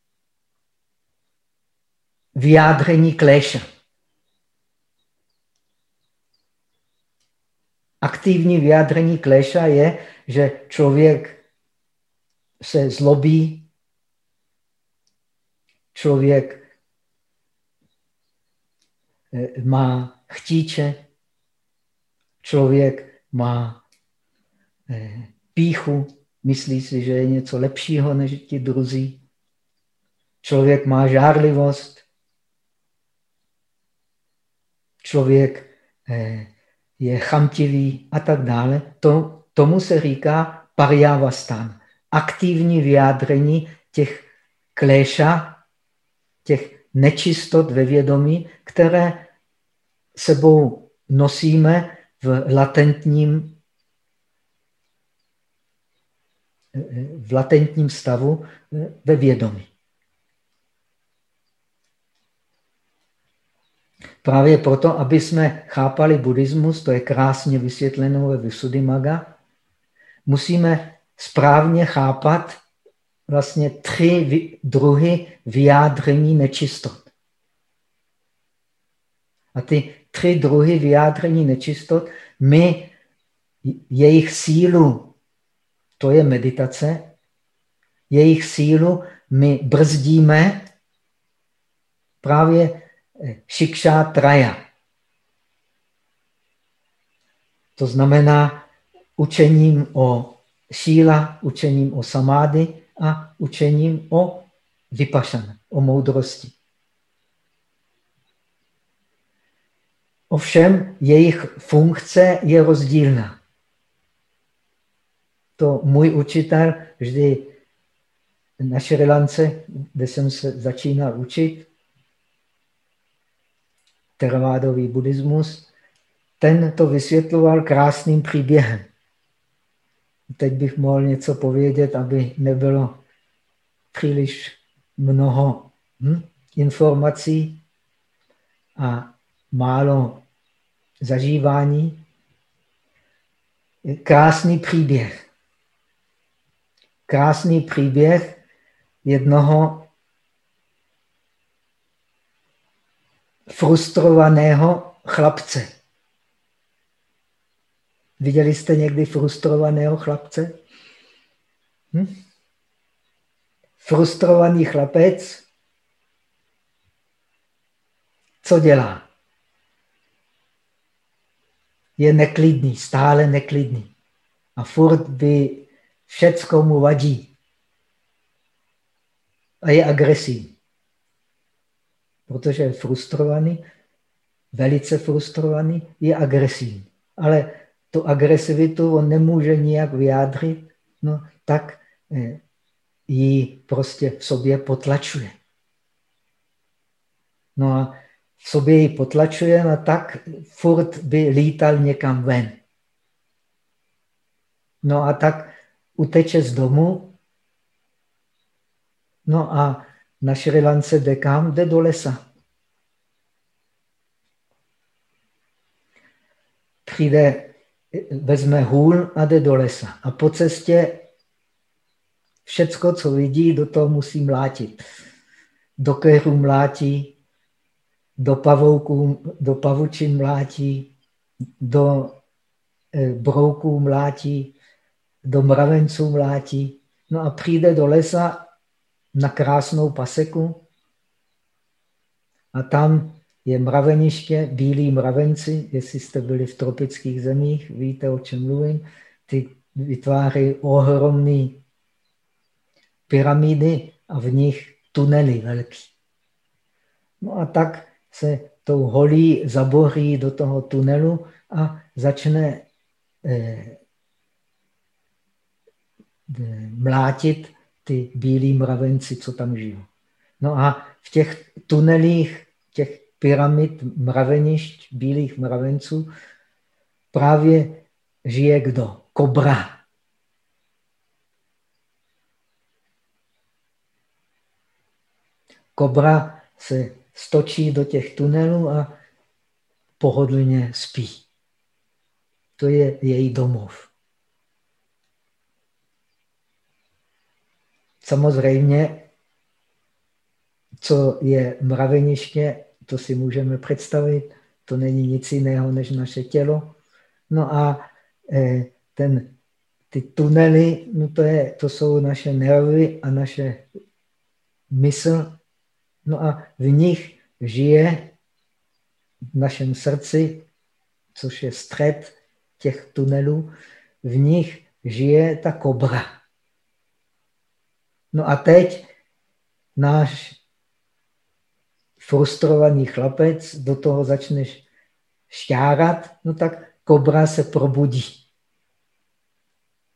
vyjádření kléša. Aktivní vyjádření kléša je, že člověk se zlobí, člověk eh, má chtíče, člověk má eh, píchu, myslí si, že je něco lepšího než ti druzí. Člověk má žárlivost. Člověk eh, je chamtivý a tak dále. To, tomu se říká pariavastan. Aktivní vyjádření těch kléša, těch nečistot ve vědomí, které sebou nosíme v latentním, v latentním stavu ve vědomí. Právě proto, aby jsme chápali buddhismus, to je krásně vysvětleno ve Visuddhimaga, musíme správně chápat vlastně tři druhy vyjádření nečistot. A ty tři druhy vyjádření nečistot, my jejich sílu, to je meditace, jejich sílu my brzdíme právě šikša traja. To znamená učením o šíla, učením o samády a učením o vypašana, o moudrosti. Ovšem jejich funkce je rozdílná. To můj učitel vždy na Šrilance, kde jsem se začínal učit, teravádový buddhismus, ten to vysvětloval krásným příběhem. Teď bych mohl něco povědět, aby nebylo příliš mnoho hm, informací a málo zažívání. Krásný příběh. Krásný příběh jednoho frustrovaného chlapce. Viděli jste někdy frustrovaného chlapce? Hm? Frustrovaný chlapec, co dělá? Je neklidný, stále neklidný. A furt by všecko mu vadí. A je agresivní. Protože je frustrovaný, velice frustrovaný, je agresivní. Ale tu agresivitu on nemůže nijak vyjádřit, no tak eh, ji prostě v sobě potlačuje. No a v sobě ji potlačuje, no tak furt by lítal někam ven. No a tak uteče z domu, no a na Šrilance jde kam? Jde do lesa. Přijde, vezme hůl a jde do lesa. A po cestě všecko, co vidí, do toho musí mlátit. Do keru mlátí, do pavouků, do pavučin mlátí, do eh, brouků mlátí, do mravenců mlátí. No a přijde do lesa na krásnou paseku a tam je mraveniště, bílí mravenci, jestli jste byli v tropických zemích, víte, o čem mluvím, ty vytvářejí ohromné pyramidy a v nich tunely velký. No a tak se tou holí zaboří do toho tunelu a začne eh, mlátit ty bílí mravenci, co tam žijou. No a v těch tunelích, těch pyramid mravenišť, bílých mravenců, právě žije kdo? Kobra. Kobra se stočí do těch tunelů a pohodlně spí. To je její domov. Samozřejmě, co je mraveniště, to si můžeme představit. To není nic jiného než naše tělo. No a eh, ten, ty tunely, no to, je, to jsou naše nervy a naše mysl. No a v nich žije v našem srdci, což je střed těch tunelů, v nich žije ta kobra. No a teď náš frustrovaný chlapec do toho začneš šťárat, no tak kobra se probudí.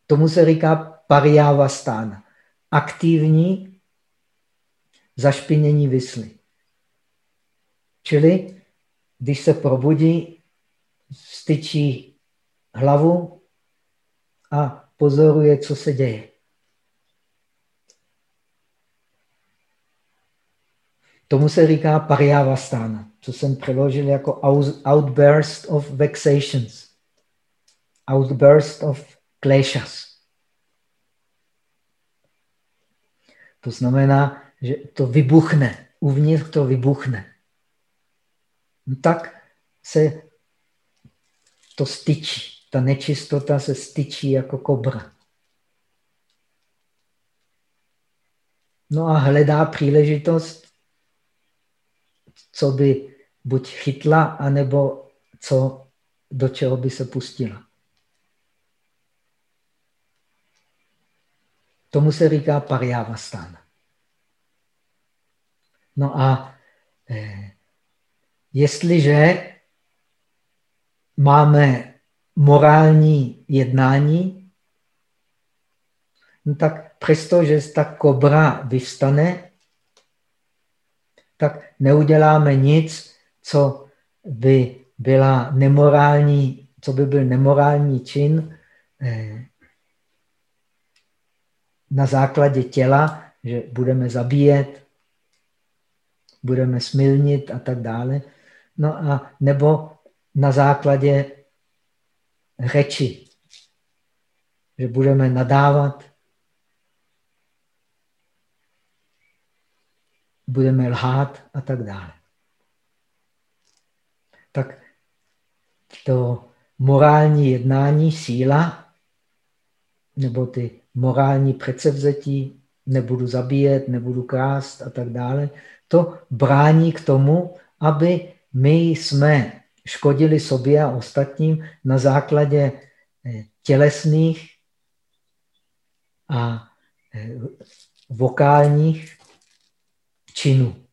Tomu se říká pariáva stána. Aktivní zašpinění vysly. Čili když se probudí, styčí hlavu a pozoruje, co se děje. Tomu se říká pariavastána, co jsem přeložil jako outburst of vexations, outburst of kleshas. To znamená, že to vybuchne, uvnitř to vybuchne. No tak se to styčí, ta nečistota se styčí jako kobra. No a hledá příležitost co by buď chytla, anebo co, do čeho by se pustila. Tomu se říká pariavastána. No a eh, jestliže máme morální jednání, no tak přestože ta kobra vyvstane, tak neuděláme nic, co by byla nemorální, co by byl nemorální čin eh, na základě těla, že budeme zabíjet, budeme smilnit a tak dále. No a nebo na základě řeči, že budeme nadávat, budeme lhát a tak dále. Tak to morální jednání, síla, nebo ty morální předsevzetí, nebudu zabíjet, nebudu krást a tak dále, to brání k tomu, aby my jsme škodili sobě a ostatním na základě eh, tělesných a eh, vokálních činů.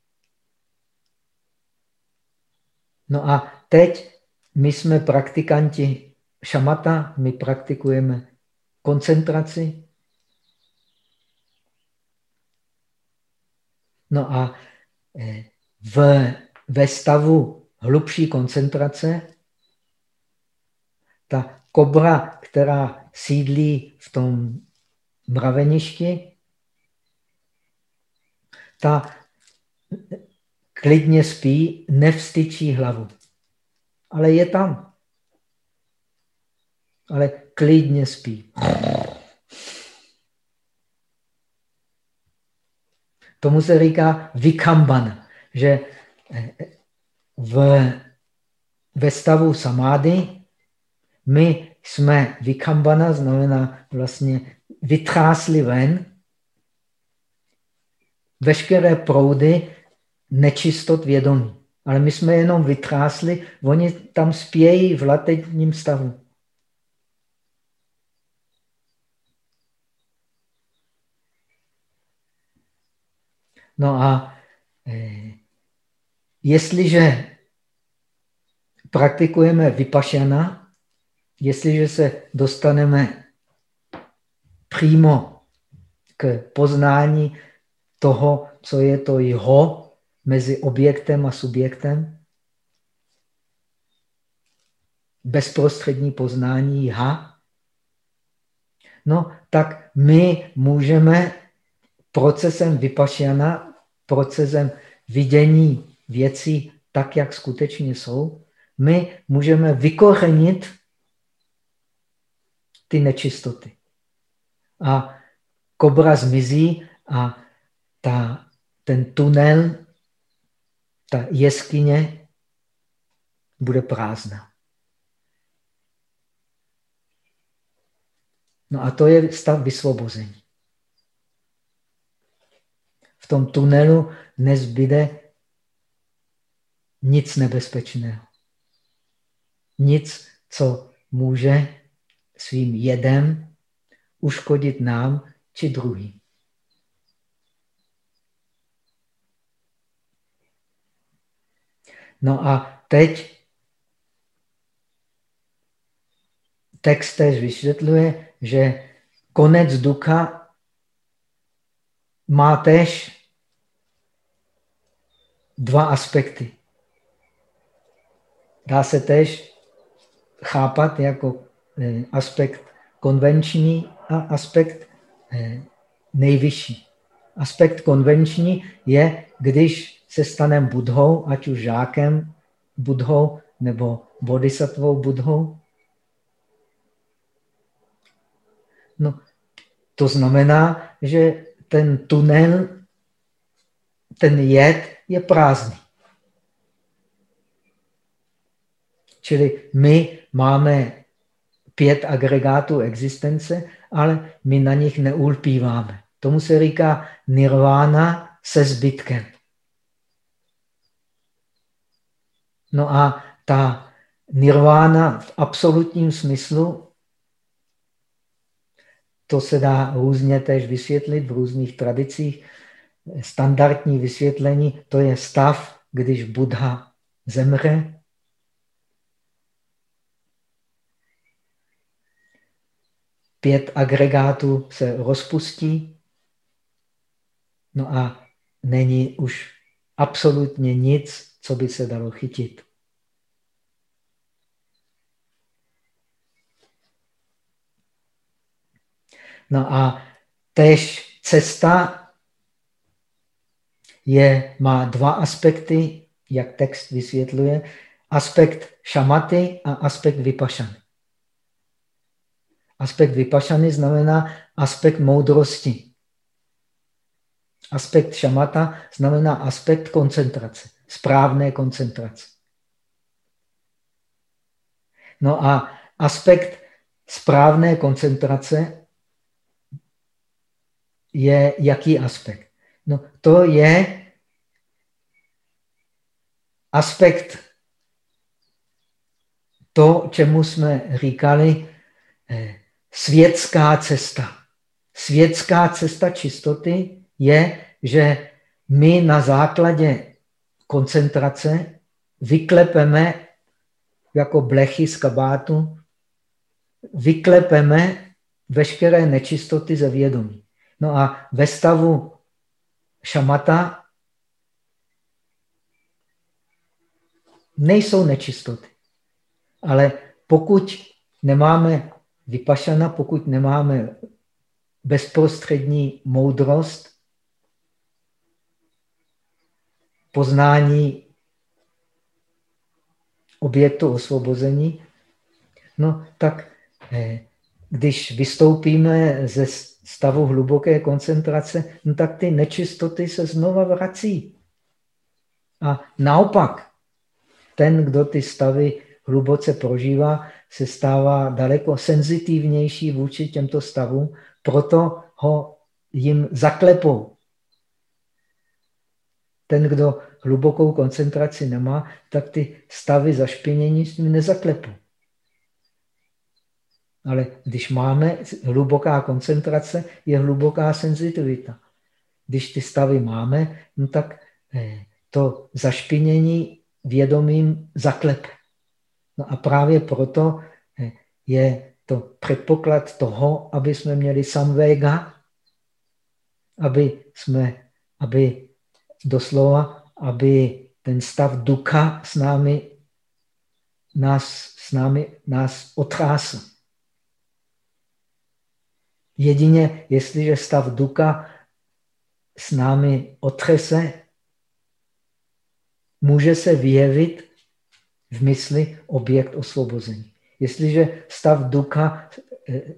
No a teď my jsme praktikanti šamata, my praktikujeme koncentraci. No a eh, v, ve stavu hlubší koncentrace ta kobra, která sídlí v tom mraveništi, ta klidně spí, nevstyčí hlavu. Ale je tam. Ale klidně spí. Tomu se říká vikambana, že v, ve stavu samády my jsme vikambana, znamená vlastně vytrásli ven veškeré proudy nečistot vědomí. Ale my jsme jenom vytrásli, oni tam spějí v latentním stavu. No a eh, jestliže praktikujeme vypašana, jestliže se dostaneme přímo k poznání toho, co je to jeho mezi objektem a subjektem, bezprostřední poznání ha, no tak my můžeme procesem vypašana, procesem vidění věcí tak, jak skutečně jsou, my můžeme vykořenit ty nečistoty. A kobra zmizí a ta, ten tunel, ta jeskyně bude prázdná. No a to je stav vysvobození. V tom tunelu nezbyde nic nebezpečného. Nic, co může svým jedem uškodit nám či druhým. No a teď text tež vysvětluje, že konec ducha má tež dva aspekty. Dá se tež chápat jako eh, aspekt konvenční a aspekt eh, nejvyšší. Aspekt konvenční je, když se stanem budhou, ať už žákem budhou nebo bodhisattvou budhou. No, to znamená, že ten tunel, ten jed je prázdný. Čili my máme pět agregátů existence, ale my na nich neulpíváme. Tomu se říká nirvana se zbytkem. No a ta nirvana v absolutním smyslu, to se dá různě tež vysvětlit v různých tradicích. Standardní vysvětlení, to je stav, když Buddha zemře. Pět agregátů se rozpustí, no a není už absolutně nic, co by se dalo chytit. No a tež cesta je, má dva aspekty, jak text vysvětluje. Aspekt šamaty a aspekt vypašany. Aspekt vypašany znamená aspekt moudrosti. Aspekt šamata znamená aspekt koncentrace správné koncentrace. No a aspekt správné koncentrace je jaký aspekt? No to je aspekt to, čemu jsme říkali eh, světská cesta. světská cesta čistoty je, že my na základě koncentrace vyklepeme jako blechy z kabátu, vyklepeme veškeré nečistoty ze vědomí. No a ve stavu šamata nejsou nečistoty. Ale pokud nemáme vypašana, pokud nemáme bezprostřední moudrost, poznání objektu osvobození, no tak eh, když vystoupíme ze stavu hluboké koncentrace, no tak ty nečistoty se znova vrací. A naopak, ten, kdo ty stavy hluboce prožívá, se stává daleko senzitivnější vůči těmto stavům, proto ho jim zaklepou. Ten, kdo hlubokou koncentraci nemá, tak ty stavy zašpinění s ním nezaklepou. Ale když máme hluboká koncentrace, je hluboká senzitivita. Když ty stavy máme, no tak eh, to zašpinění vědomím zaklepe. No a právě proto eh, je to předpoklad toho, aby jsme měli samvega, aby jsme, aby doslova, aby ten stav ducha s námi, nás, s námi, nás otrásl. Jedině, jestliže stav duka s námi otřese, může se vyjevit v mysli objekt osvobození. Jestliže stav duka eh,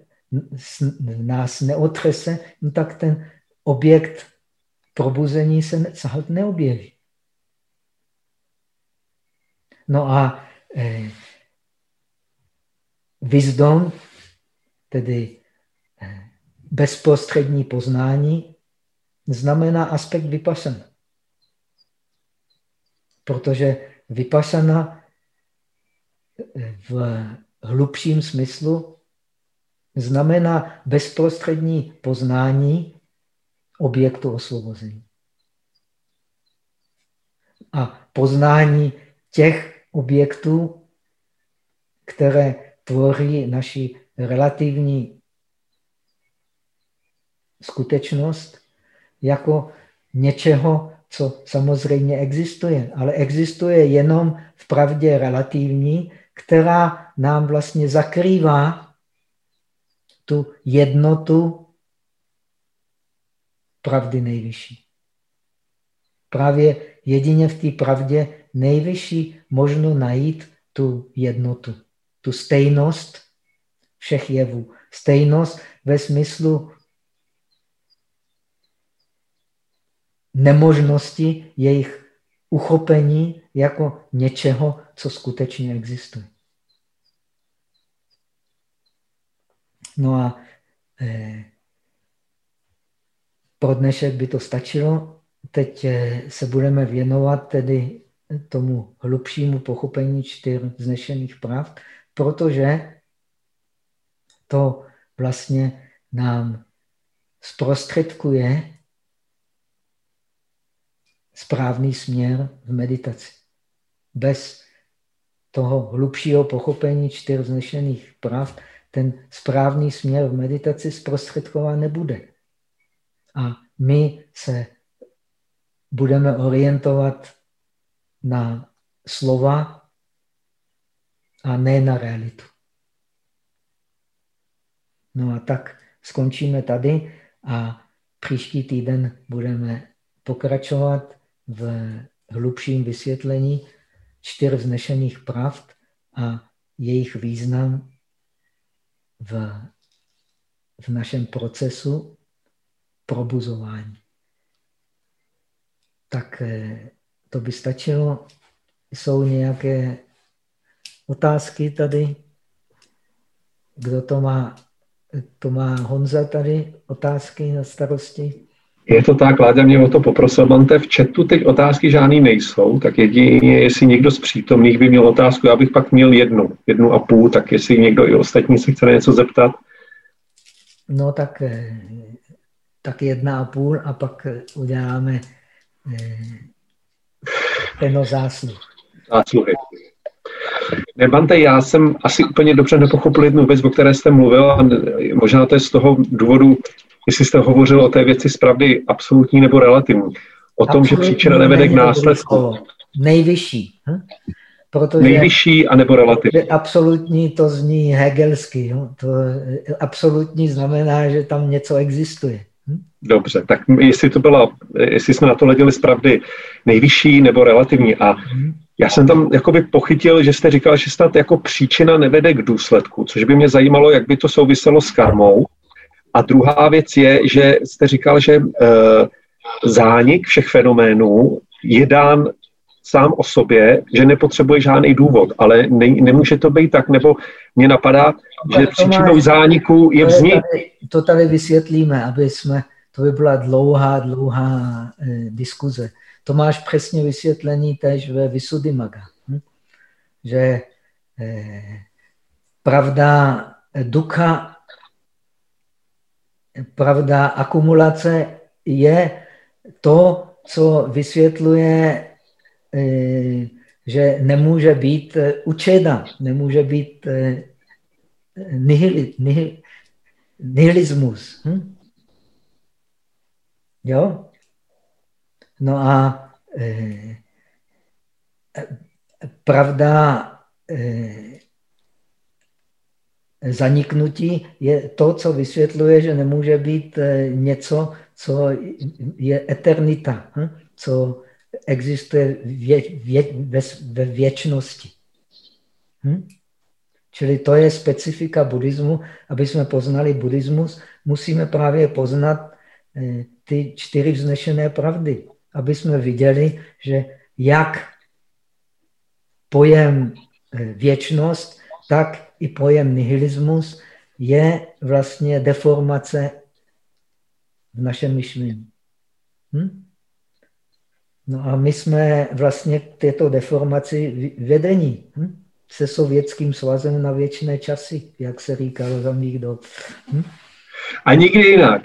nás neotřese, no tak ten objekt probuzení se neobjeví. No a eh, wisdom, tedy eh, bezprostřední poznání, znamená aspekt vypasana. Protože vypasana eh, v hlubším smyslu znamená bezprostřední poznání objektu osvobození. A poznání těch objektů, které tvoří naši relativní skutečnost jako něčeho, co samozřejmě existuje, ale existuje jenom v pravdě relativní, která nám vlastně zakrývá tu jednotu pravdy nejvyšší. Právě jedině v té pravdě nejvyšší možno najít tu jednotu, tu stejnost všech jevů. Stejnost ve smyslu nemožnosti jejich uchopení jako něčeho, co skutečně existuje. No a eh, pro dnešek by to stačilo. Teď eh, se budeme věnovat tedy tomu hlubšímu pochopení čtyř znešených pravd, protože to vlastně nám zprostředkuje správný směr v meditaci. Bez toho hlubšího pochopení čtyř znešených pravd ten správný směr v meditaci zprostředkován nebude. A my se budeme orientovat na slova a ne na realitu. No a tak skončíme tady a příští týden budeme pokračovat v hlubším vysvětlení čtyř vznešených pravd a jejich význam v, v našem procesu probuzování. Tak eh, to by stačilo. Jsou nějaké otázky tady? Kdo to má? To má Honza tady otázky na starosti? Je to tak, Láďa mě o to poprosil. Mante, v chatu teď otázky žádný nejsou, tak jedině, jestli někdo z přítomných by měl otázku, já bych pak měl jednu, jednu a půl, tak jestli někdo i ostatní se chce něco zeptat. No tak, eh, tak jedna a půl a pak uděláme ten zásluh. Zásluhy. Nebante, já jsem asi úplně dobře nepochopil jednu věc, o které jste mluvil a možná to je z toho důvodu, jestli jste hovořil o té věci z pravdy absolutní nebo relativní. O tom, že příčina nevede k následku. Nejvyšší. Hm? Protože Nejvyšší anebo relativní. Absolutní to zní hegelsky. Jo? To absolutní znamená, že tam něco existuje. Dobře, tak jestli to bylo, jestli jsme na to leděli z pravdy nejvyšší nebo relativní a já jsem tam jakoby pochytil, že jste říkal, že snad jako příčina nevede k důsledku, což by mě zajímalo, jak by to souviselo s karmou. A druhá věc je, že jste říkal, že e, zánik všech fenoménů je dán sám o sobě, že nepotřebuje žádný důvod, ale ne, nemůže to být tak, nebo mě napadá, že příčinou zániku je vznik. To tady, to tady vysvětlíme, aby jsme, to by byla dlouhá, dlouhá eh, diskuze. To máš přesně vysvětlení tež ve Visuddhimaga, hm? že eh, pravda ducha, pravda akumulace je to, co vysvětluje Eh, že nemůže být eh, učena, nemůže být eh, nihil, nihil, nihilismus. Hm? Jo? No a eh, pravda eh, zaniknutí je to, co vysvětluje, že nemůže být eh, něco, co je eternita, hm? co existuje vě, vě, ve, ve věčnosti. Hm? Čili to je specifika buddhismu. Aby jsme poznali buddhismus, musíme právě poznat ty čtyři vznešené pravdy. Aby jsme viděli, že jak pojem eh, věčnost, tak i pojem nihilismus je vlastně deformace v našem myšlení. Hm? No a my jsme vlastně k této deformaci vedení hm? se sovětským svazem na věčné časy, jak se říkalo za mých dob. Hm? A nikdy jinak.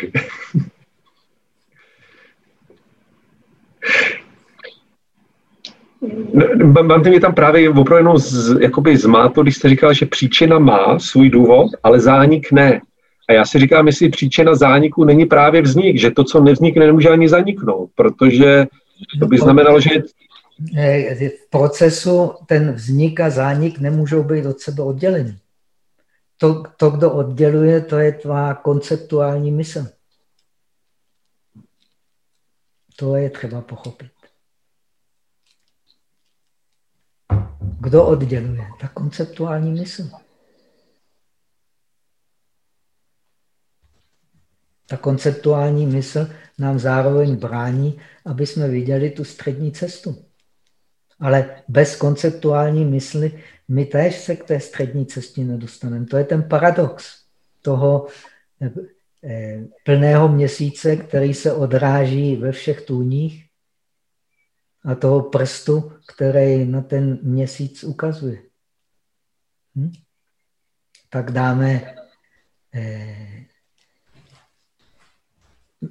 Mám mě tam právě opravdu z, jakoby zmátlo, když jste říkal, že příčina má svůj důvod, ale zánik ne. A já si říkám, jestli příčina zániku není právě vznik, že to, co nevznikne, nemůže ani zaniknout, protože to by znamenalo, že... V procesu ten vznik a zánik nemůžou být od sebe oddělení. To, to, kdo odděluje, to je tvá konceptuální mysl. To je třeba pochopit. Kdo odděluje? Ta konceptuální mysl. Ta konceptuální mysl nám zároveň brání, aby jsme viděli tu střední cestu. Ale bez konceptuální mysli my též se k té střední cestě nedostaneme. To je ten paradox toho plného měsíce, který se odráží ve všech tůních a toho prstu, který na ten měsíc ukazuje. Hm? Tak dáme eh,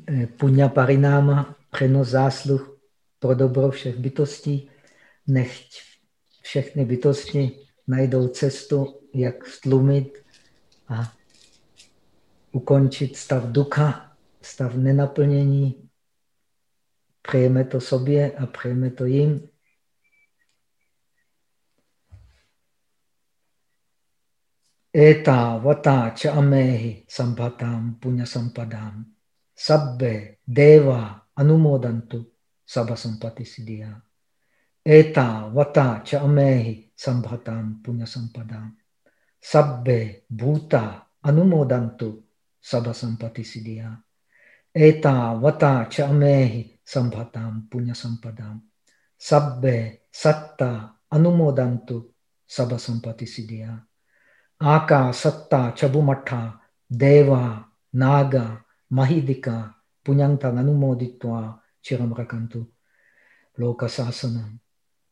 Eh, punya parináma, přenos zásluh pro dobro všech bytostí, nechť všechny bytosti najdou cestu, jak stlumit a ukončit stav ducha, stav nenaplnění. Přejeme to sobě a přejeme to jim. Eta vata cha amehi sambhatam punya sampadam sabbe deva anumodantu sabha sampati siddhya. Eta vata cha amehi sambhatam punya sampadam. Sabbe bhuta anumodantu sabha sampati siddhya. Eta vata cha amehi sambhatam punya sampadam. Sabbe satta anumodantu sabha sampati siddhya. Aka satta chabumatha deva naga mahidika punyantang anumoditva chiram rakantu loka sasanam.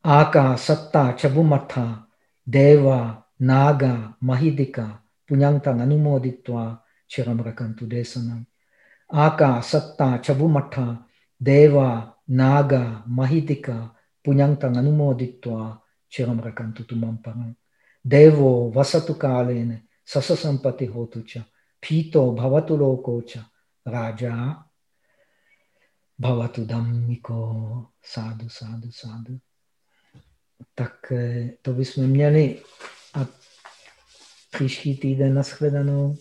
Aka satta chabumatha deva naga mahidika punyantang anumoditva Chiram Rakantu Desanam. Aka, Satta, Chabumatha, Deva, Naga, Mahitika, Punyantang Anumoditva, Chiram Rakantu Tumamparam. Devo, Vasatu Kalene, Sasasampati Hotucha, Pito, Bhavatu Lokocha, Raja, Bhavatu Dhammiko, sádu, sádu, sádu. Tak eh, to bychom měli a příští týden nashledanou.